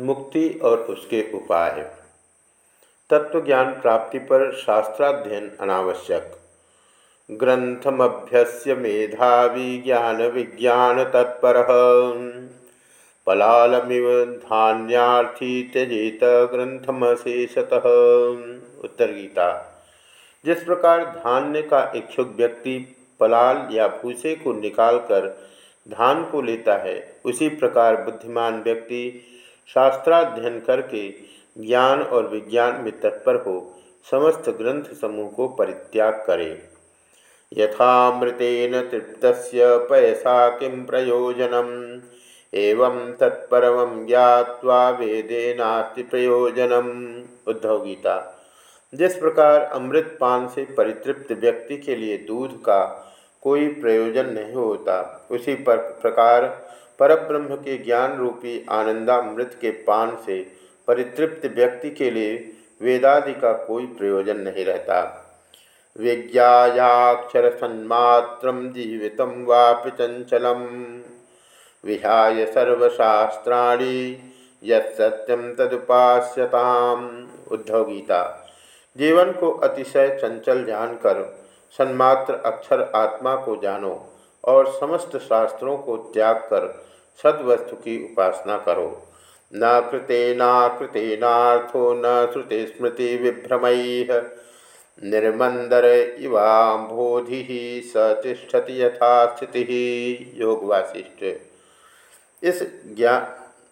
मुक्ति और उसके उपाय। तत्व ज्ञान प्राप्ति पर शास्त्राध्ययन अनावश्यक। ग्रंथमभ्यस्य मेधावी ज्ञान विज्ञान तत्पर पलालमिव धान्यार्थी त्यजेत ग्रंथमशेषतः। उत्तर गीता। जिस प्रकार धान्य का इच्छुक व्यक्ति पलाल या भूसे को निकालकर धान को लेता है, उसी प्रकार बुद्धिमान व्यक्ति शास्त्राध्ययन करके ज्ञान और विज्ञान में तत्पर हो समस्त ग्रंथ समूह को परित्याग करे। यथामृतेन तृप्त पयसा किं प्रयोजनम? एवं तत्परम ज्ञावा वेदे नास्ति प्रयोजनम। उद्धव गीता। जिस प्रकार अमृत पान से परितृप्त व्यक्ति के लिए दूध का कोई प्रयोजन नहीं होता, उसी पर प्रकार परब्रह्म के ज्ञान रूपी आनंदामृत के पान से परितृप्त व्यक्ति के लिए वेदादि का कोई प्रयोजन नहीं रहता। विज्ञायाक्षर सन्मात्र जीवित वापि चंचलम विहाय सर्वशास्त्राणी यत्यम तदुपास्यताम। उद्धव गीता। जीवन को अतिशय चंचल जानकर सन्मात्र अक्षर आत्मा को जानो और समस्त शास्त्रों को त्याग कर सद्वस्तु की उपासना करो। न कृतेनाकृतेनार्थो न श्रुति स्मृति विभ्रमय निर्मंदर इवाम्भोधि सतिष्ठति यथा स्थिति योग वासिष्ठ इस ज्ञान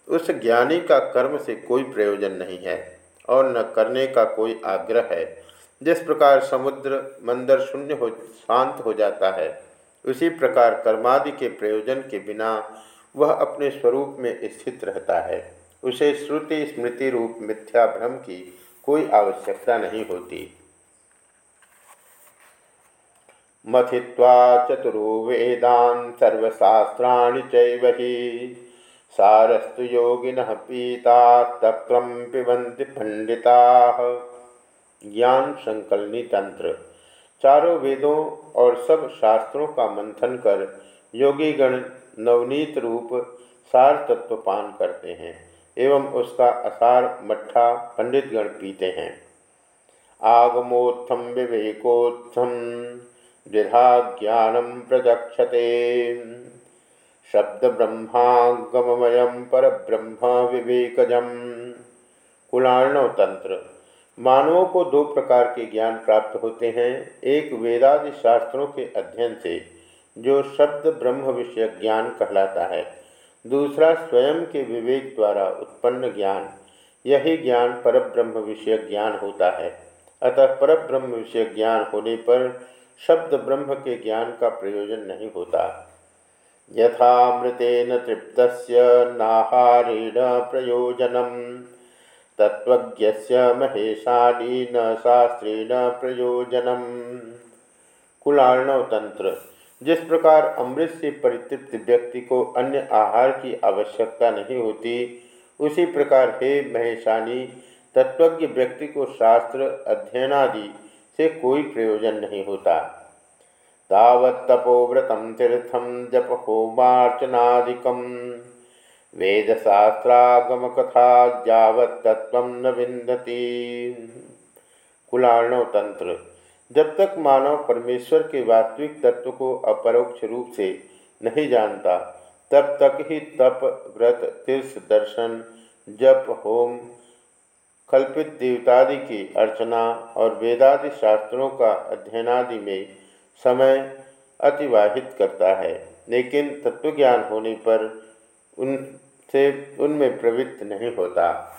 उस ज्ञानी का कर्म से कोई प्रयोजन नहीं है और न करने का कोई आग्रह है। जिस प्रकार समुद्र मंदर शून्य हो, शांत हो जाता है, उसी प्रकार कर्मादि के प्रयोजन के बिना वह अपने स्वरूप में स्थित रहता है। उसे श्रुति स्मृति रूप मिथ्या भ्रम की कोई आवश्यकता नहीं होती। मथिवा चतुर्वेदान सर्वशास्त्राणि चैवहि सारस्तु योगिन पीता तक्रम पिबंति पंडिता ज्ञान संकलनी तंत्र। चारों वेदों और सब शास्त्रों का मंथन कर योगी गण नवनीत रूप सार तत्व पान करते हैं एवं उसका असार मट्ठा पंडित गण पीते हैं। आगमोत्थम विवेकोत्थम द्विधा ज्ञानम प्रदक्षते। शब्द ब्रह्मागमय पर ब्रह्म विवेकजम कुलाणव तंत्र मानवों को दो प्रकार के ज्ञान प्राप्त होते हैं, एक वेदादि शास्त्रों के अध्ययन से जो शब्द ब्रह्म विषय ज्ञान कहलाता है। दूसरा, स्वयं के विवेक द्वारा उत्पन्न ज्ञान। यही ज्ञान परब्रह्म विषय ज्ञान होता है। अतः परब्रह्म विषय ज्ञान होने पर शब्द ब्रह्म के ज्ञान का प्रयोजन नहीं होता। यथामृतेन तृप्त नाहारेण प्रयोजनम। तत्व महेशानी न शास्त्रेण प्रयोजनम। कुलार्णव तंत्र। जिस प्रकार अमृत से परितृप्त व्यक्ति को अन्य आहार की आवश्यकता नहीं होती, उसी प्रकार हे महेशानी, तत्वज्ञ व्यक्ति को शास्त्र अध्ययनादि से कोई प्रयोजन नहीं होता। तपोव्रतम तीर्थम जप होमार्चनादिकम। वेदशास्त्रागम कथा जावत तत्व न विंदती तंत्र जब तक मानव परमेश्वर के वास्तविक तत्व को अपरोक्ष रूप से नहीं जानता, तब तक ही तप व्रत तीर्थ दर्शन, जप, होम, कल्पित देवतादि की अर्चना और वेदादि शास्त्रों का अध्ययनादि में समय अतिवाहित करता है। लेकिन तत्वज्ञान होने पर उनसे, उनमें प्रवृत्त नहीं होता।